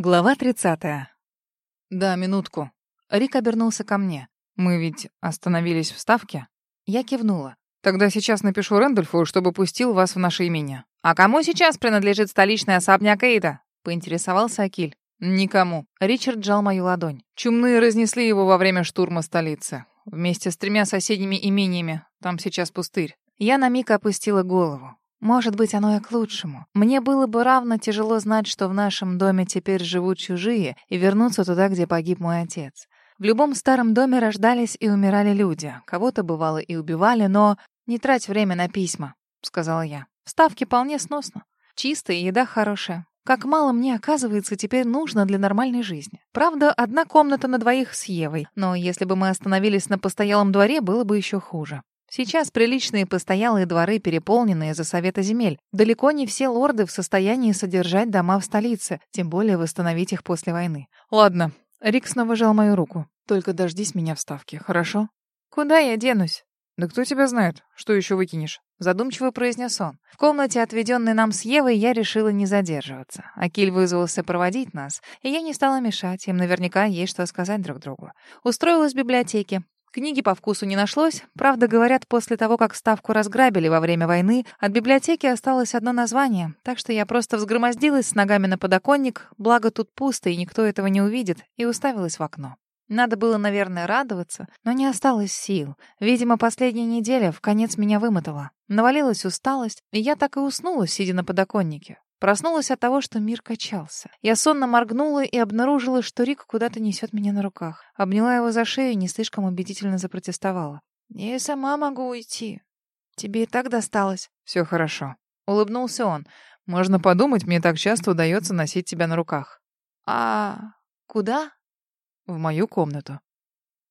Глава 30. Да, минутку. Рик обернулся ко мне. Мы ведь остановились в ставке? Я кивнула. Тогда сейчас напишу Рэндольфу, чтобы пустил вас в наше имение. А кому сейчас принадлежит столичный особняк Эйда? Поинтересовался Акиль. Никому. Ричард жал мою ладонь. Чумные разнесли его во время штурма столицы. Вместе с тремя соседними имениями. Там сейчас пустырь. Я на миг опустила голову. Может быть, оно и к лучшему. Мне было бы равно тяжело знать, что в нашем доме теперь живут чужие, и вернуться туда, где погиб мой отец. В любом старом доме рождались и умирали люди. Кого-то, бывало, и убивали, но... «Не трать время на письма», — сказала я. «Ставки вполне сносно. Чистая еда хорошая. Как мало мне, оказывается, теперь нужно для нормальной жизни. Правда, одна комната на двоих с Евой, но если бы мы остановились на постоялом дворе, было бы еще хуже. Сейчас приличные постоялые дворы, переполненные за совета земель. Далеко не все лорды в состоянии содержать дома в столице, тем более восстановить их после войны. Ладно. Рик снова жал мою руку. Только дождись меня в ставке, хорошо? Куда я денусь? Да кто тебя знает, что еще выкинешь? Задумчиво произнес он. В комнате, отведенной нам с Евой, я решила не задерживаться. Акиль вызвался проводить нас, и я не стала мешать, им наверняка есть что сказать друг другу. Устроилась в библиотеке. Книги по вкусу не нашлось. Правда, говорят, после того, как ставку разграбили во время войны, от библиотеки осталось одно название, так что я просто взгромоздилась с ногами на подоконник, благо тут пусто и никто этого не увидит, и уставилась в окно. Надо было, наверное, радоваться, но не осталось сил. Видимо, последняя неделя в конец меня вымотала. Навалилась усталость, и я так и уснула, сидя на подоконнике. Проснулась от того, что мир качался. Я сонно моргнула и обнаружила, что Рик куда-то несет меня на руках. Обняла его за шею и не слишком убедительно запротестовала. «Я и сама могу уйти. Тебе и так досталось». «Все хорошо». Улыбнулся он. «Можно подумать, мне так часто удается носить тебя на руках». «А куда?» «В мою комнату».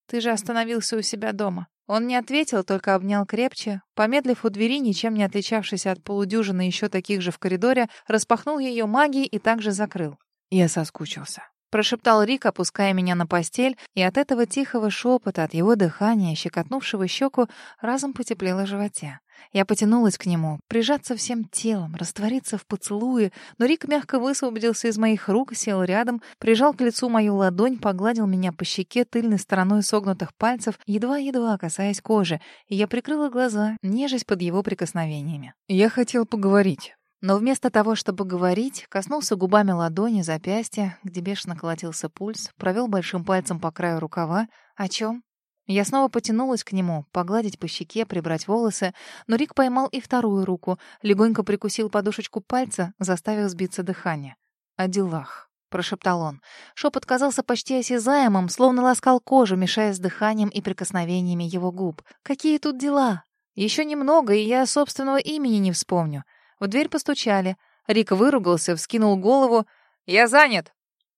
«Ты же остановился у себя дома». Он не ответил, только обнял крепче. Помедлив у двери, ничем не отличавшись от полудюжины еще таких же в коридоре, распахнул ее магией и также закрыл. Я соскучился. Прошептал Рик, опуская меня на постель, и от этого тихого шепота, от его дыхания, щекотнувшего щеку, разом потеплело животе. Я потянулась к нему, прижаться всем телом, раствориться в поцелуе, но Рик мягко высвободился из моих рук, сел рядом, прижал к лицу мою ладонь, погладил меня по щеке тыльной стороной согнутых пальцев, едва-едва касаясь кожи, и я прикрыла глаза, нежесть под его прикосновениями. «Я хотел поговорить». Но вместо того, чтобы говорить, коснулся губами ладони, запястья, где бешено колотился пульс, провел большим пальцем по краю рукава. «О чем?» Я снова потянулась к нему, погладить по щеке, прибрать волосы, но Рик поймал и вторую руку, легонько прикусил подушечку пальца, заставив сбиться дыхание. «О делах», — прошептал он. Шепот казался почти осязаемым, словно ласкал кожу, мешая с дыханием и прикосновениями его губ. «Какие тут дела? Еще немного, и я собственного имени не вспомню». В дверь постучали. Рик выругался, вскинул голову. «Я занят!»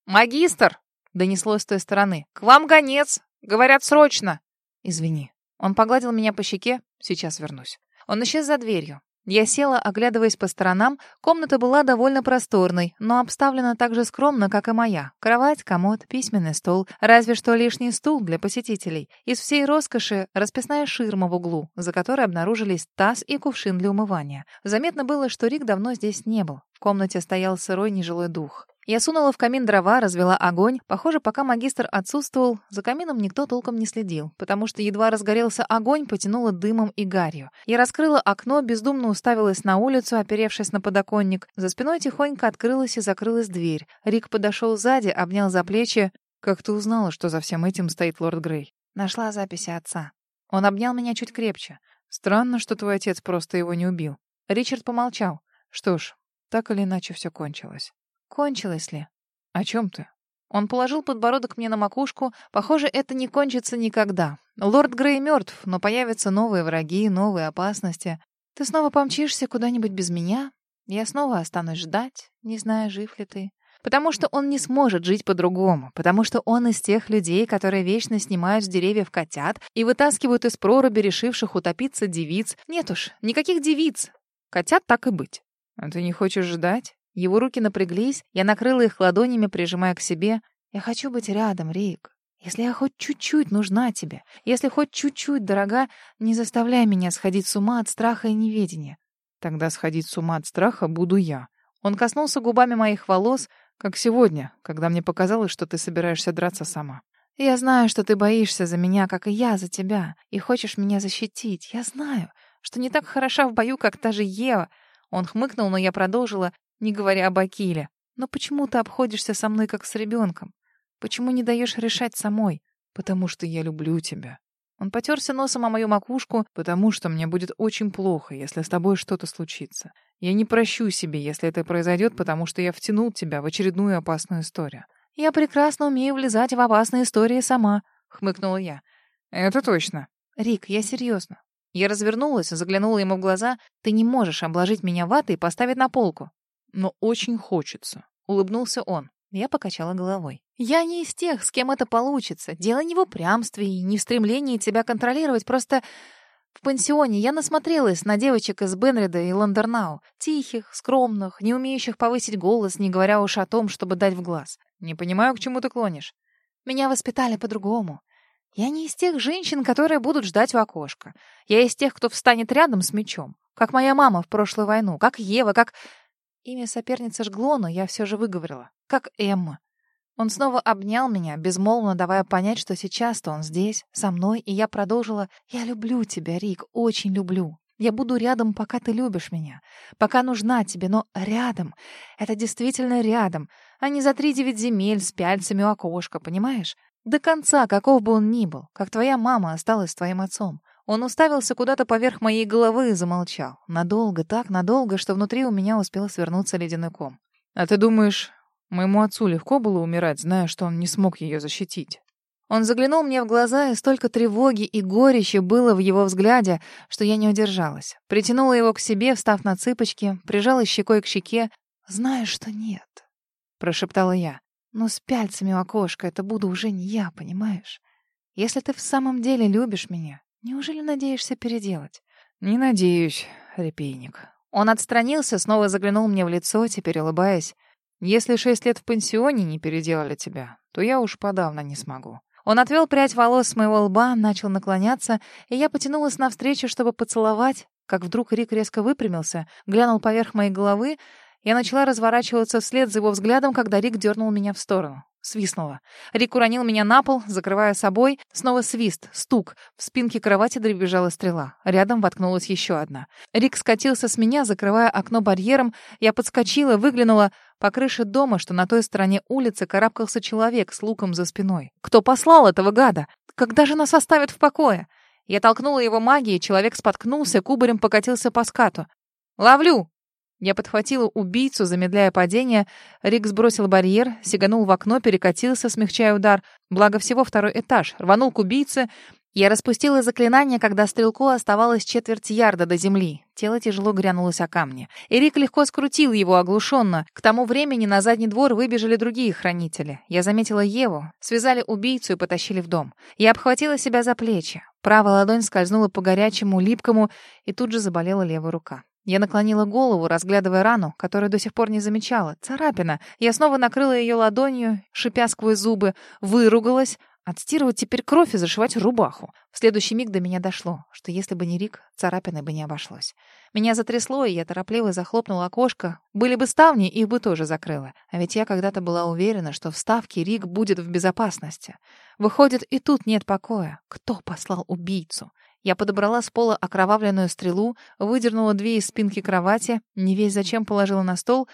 «Магистр!» — донеслось с той стороны. «К вам гонец! Говорят, срочно!» «Извини». Он погладил меня по щеке. «Сейчас вернусь». Он исчез за дверью. Я села, оглядываясь по сторонам. Комната была довольно просторной, но обставлена так же скромно, как и моя. Кровать, комод, письменный стол, разве что лишний стул для посетителей. Из всей роскоши расписная ширма в углу, за которой обнаружились таз и кувшин для умывания. Заметно было, что Рик давно здесь не был. В комнате стоял сырой нежилой дух. Я сунула в камин дрова, развела огонь. Похоже, пока магистр отсутствовал, за камином никто толком не следил, потому что едва разгорелся огонь, потянуло дымом и гарью. Я раскрыла окно, бездумно уставилась на улицу, оперевшись на подоконник. За спиной тихонько открылась и закрылась дверь. Рик подошел сзади, обнял за плечи. «Как ты узнала, что за всем этим стоит лорд Грей?» Нашла записи отца. Он обнял меня чуть крепче. «Странно, что твой отец просто его не убил». Ричард помолчал. «Что ж, так или иначе все кончилось. Кончилось ли? О чем ты? Он положил подбородок мне на макушку. Похоже, это не кончится никогда. Лорд Грей мертв, но появятся новые враги, новые опасности. Ты снова помчишься куда-нибудь без меня? Я снова останусь ждать, не зная, жив ли ты. Потому что он не сможет жить по-другому. Потому что он из тех людей, которые вечно снимают с деревьев котят и вытаскивают из проруби решивших утопиться девиц. Нет уж, никаких девиц. Котят так и быть. А ты не хочешь ждать? Его руки напряглись, я накрыла их ладонями, прижимая к себе. «Я хочу быть рядом, Рик. Если я хоть чуть-чуть нужна тебе, если хоть чуть-чуть дорога, не заставляй меня сходить с ума от страха и неведения». «Тогда сходить с ума от страха буду я». Он коснулся губами моих волос. Как сегодня, когда мне показалось, что ты собираешься драться сама. Я знаю, что ты боишься за меня, как и я за тебя, и хочешь меня защитить. Я знаю, что не так хороша в бою, как та же Ева. Он хмыкнул, но я продолжила, не говоря об Акиле. Но почему ты обходишься со мной, как с ребенком? Почему не даешь решать самой? Потому что я люблю тебя. Он потерся носом о мою макушку, потому что мне будет очень плохо, если с тобой что-то случится. Я не прощу себе, если это произойдет, потому что я втянул тебя в очередную опасную историю. Я прекрасно умею влезать в опасные истории сама, хмыкнула я. Это точно. Рик, я серьезно. Я развернулась, заглянула ему в глаза. Ты не можешь обложить меня ватой и поставить на полку. Но очень хочется. Улыбнулся он. Я покачала головой. «Я не из тех, с кем это получится. Дело не в упрямстве и не в стремлении тебя контролировать. Просто в пансионе я насмотрелась на девочек из Бенрида и Ландернау. Тихих, скромных, не умеющих повысить голос, не говоря уж о том, чтобы дать в глаз. Не понимаю, к чему ты клонишь. Меня воспитали по-другому. Я не из тех женщин, которые будут ждать в окошко. Я из тех, кто встанет рядом с мечом. Как моя мама в прошлую войну, как Ева, как... Имя соперницы жгло, но я все же выговорила. Как Эмма. Он снова обнял меня, безмолвно давая понять, что сейчас-то он здесь, со мной, и я продолжила «Я люблю тебя, Рик, очень люблю. Я буду рядом, пока ты любишь меня, пока нужна тебе, но рядом. Это действительно рядом, а не за три девять земель с пяльцами у окошка, понимаешь? До конца, каков бы он ни был, как твоя мама осталась твоим отцом. Он уставился куда-то поверх моей головы и замолчал. Надолго, так надолго, что внутри у меня успел свернуться ледяной ком. «А ты думаешь, моему отцу легко было умирать, зная, что он не смог ее защитить?» Он заглянул мне в глаза, и столько тревоги и горечи было в его взгляде, что я не удержалась. Притянула его к себе, встав на цыпочки, прижала щекой к щеке. «Знаешь, что нет», — прошептала я. «Но с пяльцами у окошка это буду уже не я, понимаешь? Если ты в самом деле любишь меня, Неужели надеешься переделать? Не надеюсь, репейник. Он отстранился, снова заглянул мне в лицо, теперь улыбаясь. Если шесть лет в пансионе не переделали тебя, то я уж подавно не смогу. Он отвел прядь волос с моего лба, начал наклоняться, и я потянулась навстречу, чтобы поцеловать, как вдруг Рик резко выпрямился, глянул поверх моей головы. Я начала разворачиваться вслед за его взглядом, когда Рик дернул меня в сторону. Свистнула. Рик уронил меня на пол, закрывая собой. Снова свист, стук. В спинке кровати дребезжала стрела. Рядом воткнулась еще одна. Рик скатился с меня, закрывая окно барьером. Я подскочила, выглянула. По крыше дома, что на той стороне улицы, карабкался человек с луком за спиной. Кто послал этого гада? Когда же нас оставят в покое? Я толкнула его магией, человек споткнулся, кубарем покатился по скату. «Ловлю!» Я подхватила убийцу, замедляя падение. Рик сбросил барьер, сиганул в окно, перекатился, смягчая удар. Благо всего второй этаж. Рванул к убийце. Я распустила заклинание, когда стрелку оставалось четверть ярда до земли. Тело тяжело грянулось о камни. Рик легко скрутил его оглушенно. К тому времени на задний двор выбежали другие хранители. Я заметила Еву. Связали убийцу и потащили в дом. Я обхватила себя за плечи. Правая ладонь скользнула по горячему, липкому, и тут же заболела левая рука. Я наклонила голову, разглядывая рану, которую до сих пор не замечала. Царапина. Я снова накрыла ее ладонью, шипя сквозь зубы, выругалась. Отстирывать теперь кровь и зашивать рубаху. В следующий миг до меня дошло, что если бы не Рик, царапиной бы не обошлось. Меня затрясло, и я торопливо захлопнула окошко. Были бы ставни, их бы тоже закрыла. А ведь я когда-то была уверена, что в ставке Рик будет в безопасности. Выходит, и тут нет покоя. Кто послал убийцу? Я подобрала с пола окровавленную стрелу, выдернула две из спинки кровати, не весь зачем положила на стол.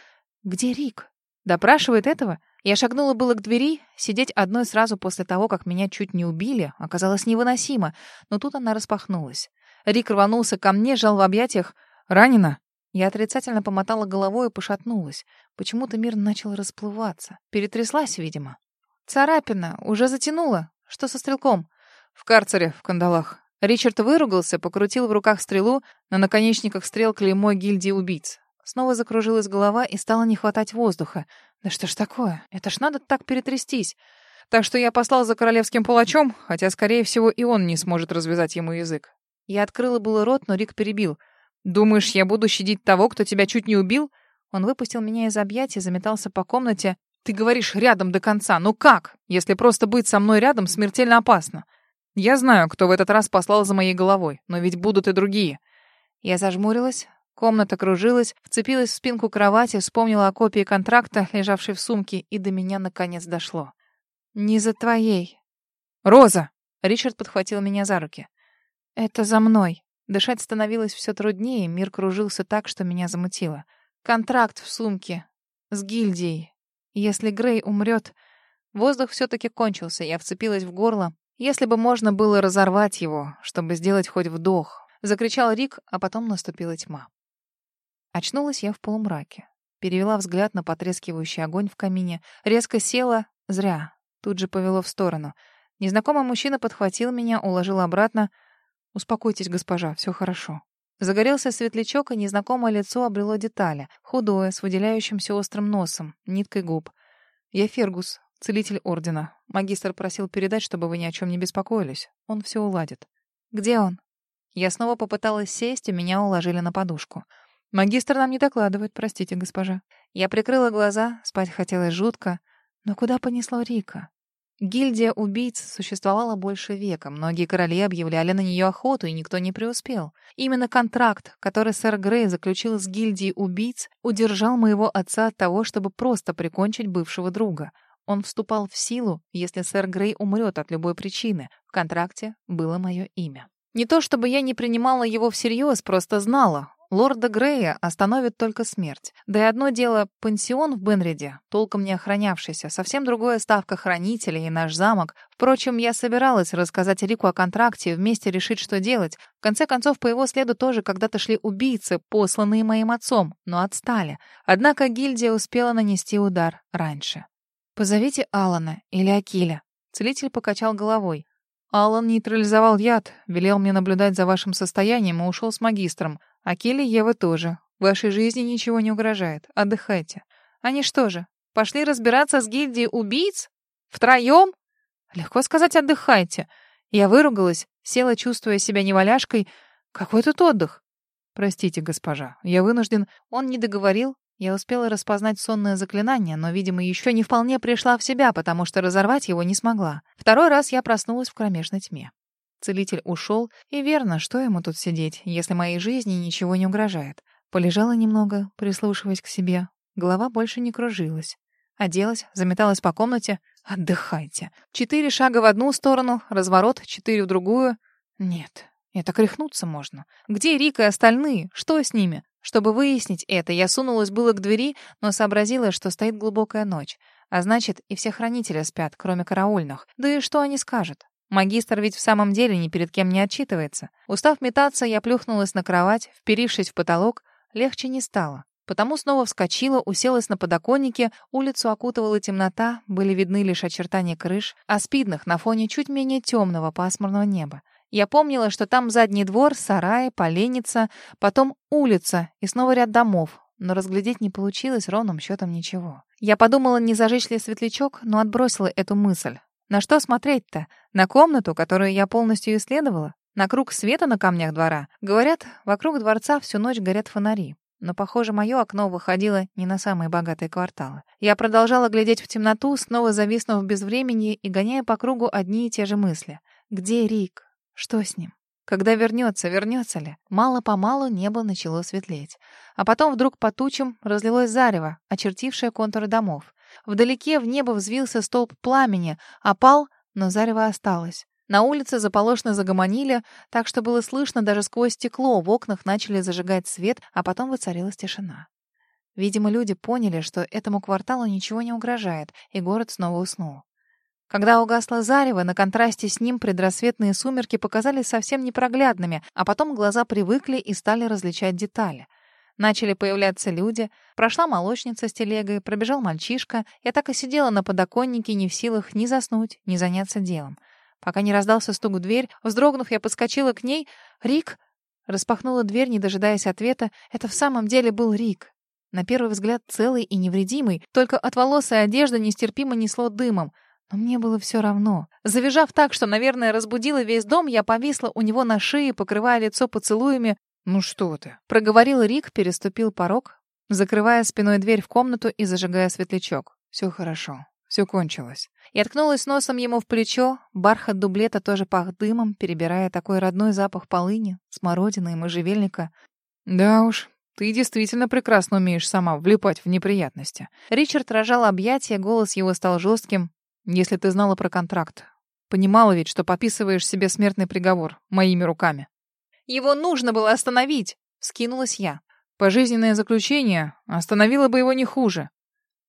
Где Рик? Допрашивает этого? Я шагнула было к двери, сидеть одной сразу после того, как меня чуть не убили, оказалось невыносимо, но тут она распахнулась. Рик рванулся ко мне, жал в объятиях. «Ранена?» Я отрицательно помотала головой и пошатнулась. Почему-то мир начал расплываться. Перетряслась, видимо. «Царапина. Уже затянула. Что со стрелком?» «В карцере, в кандалах. Ричард выругался, покрутил в руках стрелу, на наконечниках стрел клеймо гильдии убийц. Снова закружилась голова и стало не хватать воздуха. Да что ж такое? Это ж надо так перетрястись. Так что я послал за королевским палачом, хотя, скорее всего, и он не сможет развязать ему язык. Я открыла было рот, но Рик перебил. «Думаешь, я буду щадить того, кто тебя чуть не убил?» Он выпустил меня из объятий, заметался по комнате. «Ты говоришь рядом до конца. Ну как? Если просто быть со мной рядом, смертельно опасно. Я знаю, кто в этот раз послал за моей головой, но ведь будут и другие. Я зажмурилась, Комната кружилась, вцепилась в спинку кровати, вспомнила о копии контракта, лежавшей в сумке, и до меня наконец дошло. «Не за твоей». «Роза!» Ричард подхватил меня за руки. «Это за мной». Дышать становилось все труднее, мир кружился так, что меня замутило. «Контракт в сумке. С гильдией. Если Грей умрет...» Воздух все-таки кончился, я вцепилась в горло. Если бы можно было разорвать его, чтобы сделать хоть вдох. Закричал Рик, а потом наступила тьма. Очнулась я в полумраке. Перевела взгляд на потрескивающий огонь в камине. Резко села. Зря. Тут же повело в сторону. Незнакомый мужчина подхватил меня, уложил обратно. «Успокойтесь, госпожа, все хорошо». Загорелся светлячок, и незнакомое лицо обрело детали. Худое, с выделяющимся острым носом, ниткой губ. «Я Фергус, целитель Ордена. Магистр просил передать, чтобы вы ни о чем не беспокоились. Он все уладит». «Где он?» Я снова попыталась сесть, и меня уложили на подушку. Магистр нам не докладывает, простите, госпожа. Я прикрыла глаза, спать хотелось жутко. Но куда понесло Рика? Гильдия убийц существовала больше века. Многие короли объявляли на нее охоту, и никто не преуспел. Именно контракт, который сэр Грей заключил с гильдией убийц, удержал моего отца от того, чтобы просто прикончить бывшего друга. Он вступал в силу, если сэр Грей умрет от любой причины. В контракте было мое имя. Не то чтобы я не принимала его всерьез, просто знала. Лорда Грея остановит только смерть. Да и одно дело — пансион в Бенриде, толком не охранявшийся, совсем другое — ставка хранителей и наш замок. Впрочем, я собиралась рассказать Рику о контракте и вместе решить, что делать. В конце концов, по его следу тоже когда-то шли убийцы, посланные моим отцом, но отстали. Однако гильдия успела нанести удар раньше. «Позовите Алана или Акиля». Целитель покачал головой. Алан нейтрализовал яд, велел мне наблюдать за вашим состоянием и ушел с магистром. А Келли и Ева тоже. Вашей жизни ничего не угрожает. Отдыхайте. Они что же, пошли разбираться с гильдией убийц? Втроем? Легко сказать «отдыхайте». Я выругалась, села, чувствуя себя неваляшкой. Какой тут отдых? Простите, госпожа, я вынужден... Он не договорил. Я успела распознать сонное заклинание, но, видимо, еще не вполне пришла в себя, потому что разорвать его не смогла. Второй раз я проснулась в кромешной тьме. Целитель ушел, и верно, что ему тут сидеть, если моей жизни ничего не угрожает. Полежала немного, прислушиваясь к себе. Голова больше не кружилась. Оделась, заметалась по комнате. Отдыхайте. Четыре шага в одну сторону, разворот, четыре в другую. Нет, это кряхнуться можно. Где Рика и остальные? Что с ними? Чтобы выяснить это, я сунулась было к двери, но сообразила, что стоит глубокая ночь. А значит, и все хранители спят, кроме караульных. Да и что они скажут? Магистр ведь в самом деле ни перед кем не отчитывается. Устав метаться, я плюхнулась на кровать, вперившись в потолок. Легче не стало. Потому снова вскочила, уселась на подоконнике, улицу окутывала темнота, были видны лишь очертания крыш, а спидных на фоне чуть менее темного пасмурного неба. Я помнила, что там задний двор, сарай, поленница, потом улица и снова ряд домов, но разглядеть не получилось ровным счетом ничего. Я подумала, не зажечь ли светлячок, но отбросила эту мысль. На что смотреть-то? На комнату, которую я полностью исследовала? На круг света на камнях двора? Говорят, вокруг дворца всю ночь горят фонари. Но, похоже, мое окно выходило не на самые богатые кварталы. Я продолжала глядеть в темноту, снова зависнув без времени и гоняя по кругу одни и те же мысли. Где Рик? Что с ним? Когда вернется, вернется ли? Мало-помалу небо начало светлеть. А потом вдруг по тучам разлилось зарево, очертившее контуры домов. Вдалеке в небо взвился столб пламени, опал, но зарево осталось. На улице заполошно загомонили, так что было слышно даже сквозь стекло, в окнах начали зажигать свет, а потом воцарилась тишина. Видимо, люди поняли, что этому кварталу ничего не угрожает, и город снова уснул. Когда угасло зарево, на контрасте с ним предрассветные сумерки показались совсем непроглядными, а потом глаза привыкли и стали различать детали. Начали появляться люди. Прошла молочница с телегой, пробежал мальчишка. Я так и сидела на подоконнике, не в силах ни заснуть, ни заняться делом. Пока не раздался стук в дверь, вздрогнув, я подскочила к ней. «Рик?» Распахнула дверь, не дожидаясь ответа. Это в самом деле был Рик. На первый взгляд целый и невредимый, только от волос и одежды нестерпимо несло дымом. Но мне было все равно. Завизжав так, что, наверное, разбудила весь дом, я повисла у него на шее, покрывая лицо поцелуями, «Ну что ты?» — проговорил Рик, переступил порог, закрывая спиной дверь в комнату и зажигая светлячок. «Все хорошо. Все кончилось». Я ткнулась носом ему в плечо, бархат дублета тоже пах дымом, перебирая такой родной запах полыни, смородины и можжевельника. «Да уж, Ты действительно прекрасно умеешь сама влипать в неприятности. Ричард рожал объятия, голос его стал жестким. Если ты знала про контракт, понимала ведь, что подписываешь себе смертный приговор моими руками. Его нужно было остановить, скинулась я. Пожизненное заключение остановило бы его не хуже.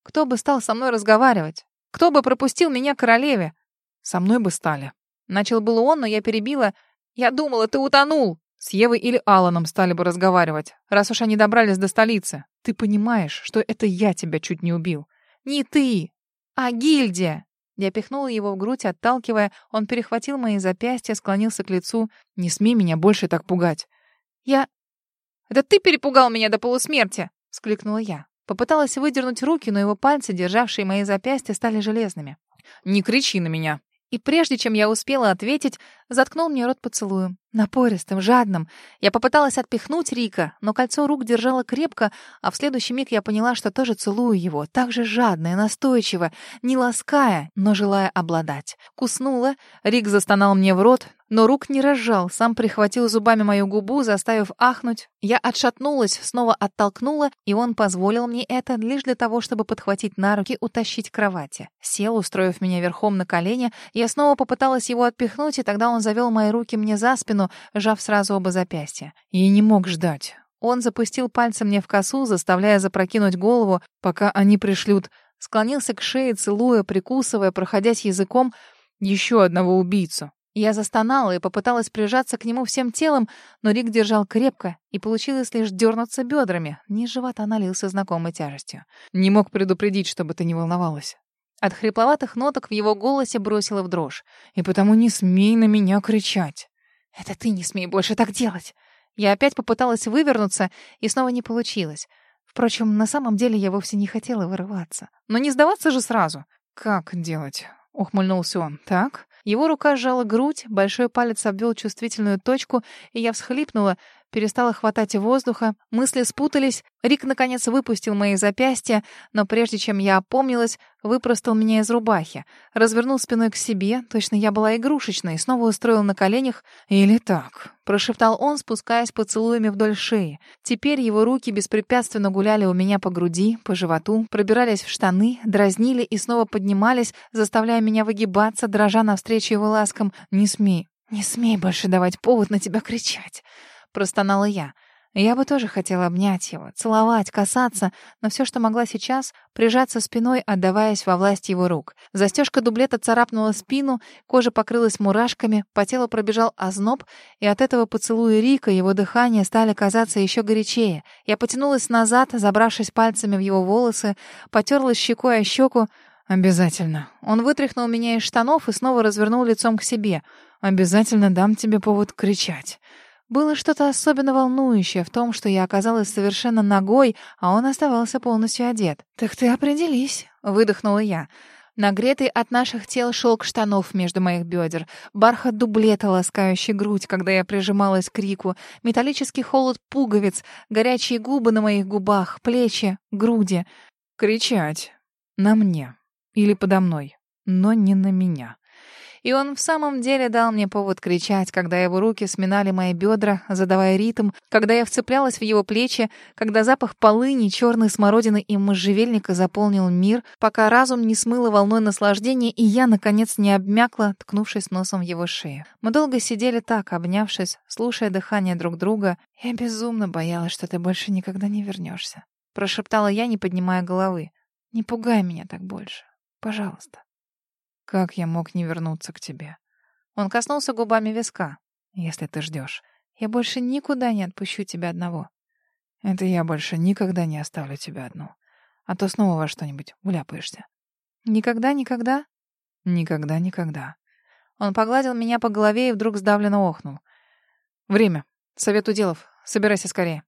Кто бы стал со мной разговаривать? Кто бы пропустил меня к королеве? Со мной бы стали. Начал было он, но я перебила. Я думала, ты утонул. С Евой или Аланом стали бы разговаривать, раз уж они добрались до столицы. Ты понимаешь, что это я тебя чуть не убил. Не ты, а гильдия. Я пихнула его в грудь, отталкивая. Он перехватил мои запястья, склонился к лицу. «Не смей меня больше так пугать». «Я...» «Это ты перепугал меня до полусмерти!» — вскликнула я. Попыталась выдернуть руки, но его пальцы, державшие мои запястья, стали железными. «Не кричи на меня!» И прежде чем я успела ответить, заткнул мне рот поцелуем. Напористым, жадным. Я попыталась отпихнуть Рика, но кольцо рук держало крепко, а в следующий миг я поняла, что тоже целую его, так же жадно и настойчиво, не лаская, но желая обладать. Куснула, Рик застонал мне в рот, но рук не разжал, сам прихватил зубами мою губу, заставив ахнуть. Я отшатнулась, снова оттолкнула, и он позволил мне это лишь для того, чтобы подхватить на руки, утащить к кровати. Сел, устроив меня верхом на колени, я снова попыталась его отпихнуть, и тогда он завел мои руки мне за спину, жав сразу оба запястья. И не мог ждать. Он запустил пальцем мне в косу, заставляя запрокинуть голову, пока они пришлют. Склонился к шее, целуя, прикусывая, проходясь языком еще одного убийцу. Я застонала и попыталась прижаться к нему всем телом, но Рик держал крепко, и получилось лишь дернуться бедрами. Низ живота налился знакомой тяжестью. «Не мог предупредить, чтобы ты не волновалась». От хрипловатых ноток в его голосе бросила в дрожь. «И потому не смей на меня кричать». «Это ты не смей больше так делать!» Я опять попыталась вывернуться, и снова не получилось. Впрочем, на самом деле я вовсе не хотела вырываться. Но не сдаваться же сразу. «Как делать?» — ухмыльнулся он. «Так?» Его рука сжала грудь, большой палец обвел чувствительную точку, и я всхлипнула, перестала хватать воздуха, мысли спутались. Рик, наконец, выпустил мои запястья, но прежде чем я опомнилась, выпростал меня из рубахи, развернул спиной к себе, точно я была игрушечной, снова устроил на коленях. «Или так», — прошептал он, спускаясь поцелуями вдоль шеи. Теперь его руки беспрепятственно гуляли у меня по груди, по животу, пробирались в штаны, дразнили и снова поднимались, заставляя меня выгибаться, дрожа навстречу его ласкам. «Не смей, не смей больше давать повод на тебя кричать» простонала я. Я бы тоже хотела обнять его, целовать, касаться, но все, что могла сейчас, прижаться спиной, отдаваясь во власть его рук. Застежка дублета царапнула спину, кожа покрылась мурашками, по телу пробежал озноб, и от этого поцелуя Рика его дыхание стали казаться еще горячее. Я потянулась назад, забравшись пальцами в его волосы, потерлась щекой о щеку. «Обязательно». Он вытряхнул меня из штанов и снова развернул лицом к себе. «Обязательно дам тебе повод кричать». Было что-то особенно волнующее в том, что я оказалась совершенно ногой, а он оставался полностью одет. «Так ты определись», — выдохнула я. Нагретый от наших тел шелк штанов между моих бедер, бархат дублета, ласкающий грудь, когда я прижималась к Рику, металлический холод пуговиц, горячие губы на моих губах, плечи, груди. Кричать. На мне. Или подо мной. Но не на меня. И он в самом деле дал мне повод кричать, когда его руки сминали мои бедра, задавая ритм, когда я вцеплялась в его плечи, когда запах полыни, черной смородины и можжевельника заполнил мир, пока разум не смыло волной наслаждения, и я, наконец, не обмякла, ткнувшись носом в его шею. Мы долго сидели так, обнявшись, слушая дыхание друг друга. «Я безумно боялась, что ты больше никогда не вернешься», — прошептала я, не поднимая головы. «Не пугай меня так больше. Пожалуйста». Как я мог не вернуться к тебе? Он коснулся губами виска. Если ты ждешь. Я больше никуда не отпущу тебя одного. Это я больше никогда не оставлю тебя одну. А то снова во что-нибудь уляпаешься. Никогда, никогда? Никогда, никогда. Он погладил меня по голове и вдруг сдавленно охнул. Время. Совет уделов. Собирайся скорее.